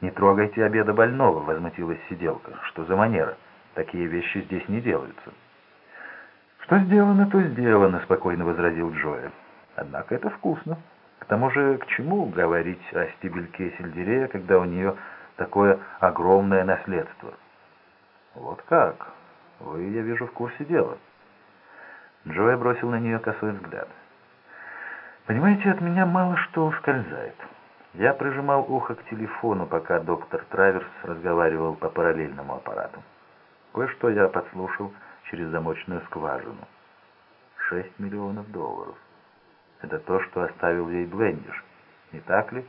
«Не трогайте обеда больного», — возмутилась сиделка. «Что за манера? Такие вещи здесь не делаются». «Что сделано, то сделано», — спокойно возразил Джоя. «Однако это вкусно. К тому же, к чему говорить о стебельке сельдерея, когда у нее такое огромное наследство?» «Вот как? Вы, я вижу, в курсе дела». Джоя бросил на нее косой взгляд. «Понимаете, от меня мало что ускользает». Я прижимал ухо к телефону, пока доктор Траверс разговаривал по параллельному аппарату. Кое-что я подслушал через замочную скважину. Шесть миллионов долларов. Это то, что оставил ей Блендиш. Не так ли?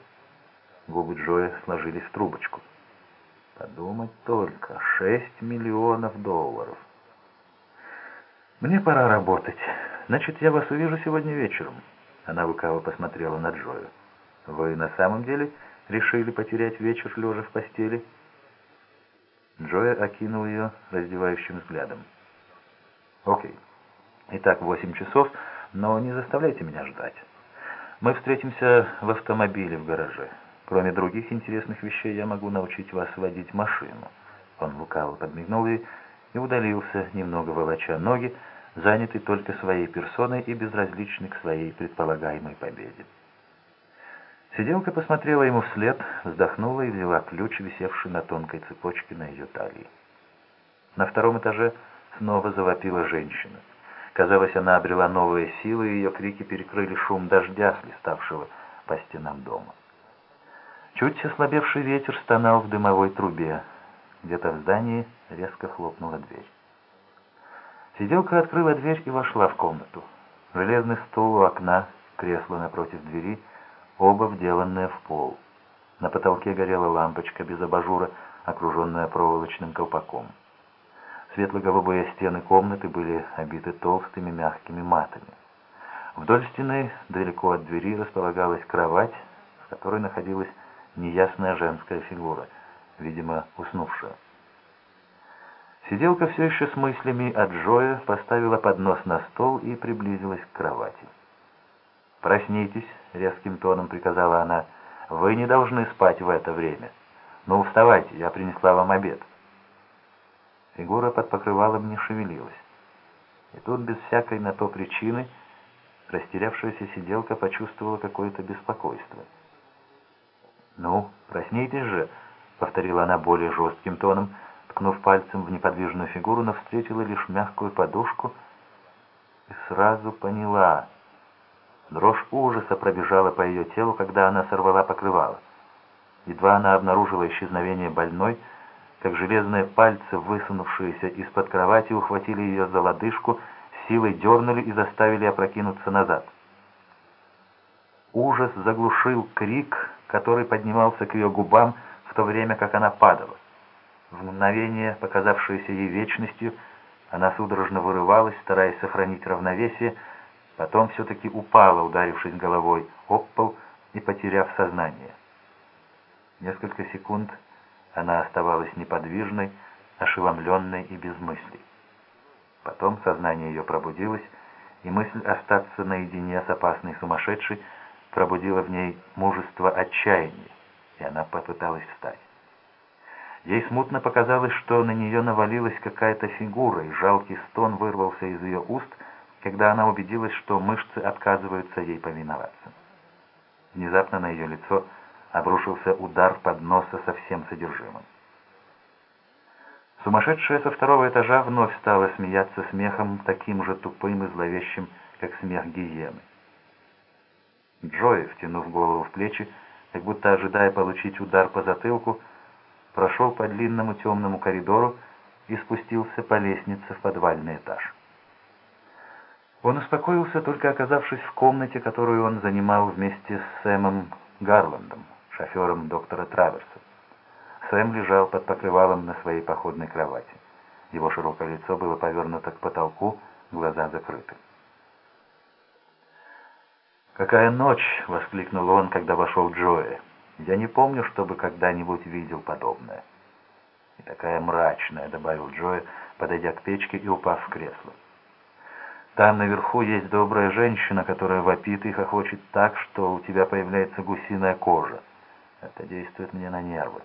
Губы Джоя сложились в трубочку. Подумать только. Шесть миллионов долларов. Мне пора работать. Значит, я вас увижу сегодня вечером. Она лукаво посмотрела на Джоя. «Вы на самом деле решили потерять вечер, лежа в постели?» Джоя окинул ее раздевающим взглядом. «Окей. Итак, восемь часов, но не заставляйте меня ждать. Мы встретимся в автомобиле в гараже. Кроме других интересных вещей, я могу научить вас водить машину». Он лукаво подмигнул ей и удалился, немного волоча ноги, занятый только своей персоной и безразличный к своей предполагаемой победе. Сиделка посмотрела ему вслед, вздохнула и взяла ключ, висевший на тонкой цепочке на ее талии. На втором этаже снова завопила женщина. Казалось, она обрела новые силы, и ее крики перекрыли шум дождя, хлеставшего по стенам дома. Чуть ослабевший ветер стонал в дымовой трубе. Где-то в здании резко хлопнула дверь. Сиделка открыла дверь и вошла в комнату. Железный стул у окна, кресло напротив двери — оба вделанные в пол. На потолке горела лампочка без абажура, окруженная проволочным колпаком. Светло-голубые стены комнаты были обиты толстыми мягкими матами. Вдоль стены, далеко от двери, располагалась кровать, в которой находилась неясная женская фигура, видимо, уснувшая. Сиделка все еще с мыслями от Джоя поставила поднос на стол и приблизилась к кровати. «Проснитесь», — резким тоном приказала она. «Вы не должны спать в это время. Ну, вставайте, я принесла вам обед». Фигура под покрывалом не шевелилась. И тут, без всякой на то причины, растерявшаяся сиделка почувствовала какое-то беспокойство. «Ну, проснитесь же», — повторила она более жестким тоном, ткнув пальцем в неподвижную фигуру, но встретила лишь мягкую подушку и сразу поняла — Дрожь ужаса пробежала по ее телу, когда она сорвала покрывало. Едва она обнаружила исчезновение больной, как железные пальцы, высунувшиеся из-под кровати, ухватили ее за лодыжку, силой дернули и заставили опрокинуться назад. Ужас заглушил крик, который поднимался к ее губам, в то время как она падала. В мгновение, показавшееся ей вечностью, она судорожно вырывалась, стараясь сохранить равновесие, Потом все-таки упала, ударившись головой об пол и потеряв сознание. Несколько секунд она оставалась неподвижной, ошеломленной и без мыслей. Потом сознание ее пробудилось, и мысль остаться наедине с опасной сумасшедшей пробудила в ней мужество отчаяния, и она попыталась встать. Ей смутно показалось, что на нее навалилась какая-то фигура, и жалкий стон вырвался из ее уст — когда она убедилась, что мышцы отказываются ей повиноваться. Внезапно на ее лицо обрушился удар подноса со всем содержимым. Сумасшедшая со второго этажа вновь стала смеяться смехом, таким же тупым и зловещим, как смех гиены. Джой, втянув голову в плечи, как будто ожидая получить удар по затылку, прошел по длинному темному коридору и спустился по лестнице в подвальный этаж. Он успокоился, только оказавшись в комнате, которую он занимал вместе с Сэмом Гарландом, шофером доктора Траверса. Сэм лежал под покрывалом на своей походной кровати. Его широкое лицо было повернуто к потолку, глаза закрыты. «Какая ночь!» — воскликнул он, когда вошел Джоэ. «Я не помню, чтобы когда-нибудь видел подобное». «И такая мрачная», — добавил Джоэ, подойдя к печке и упав в кресло. Там наверху есть добрая женщина, которая вопит и хохочет так, что у тебя появляется гусиная кожа. Это действует мне на нервы.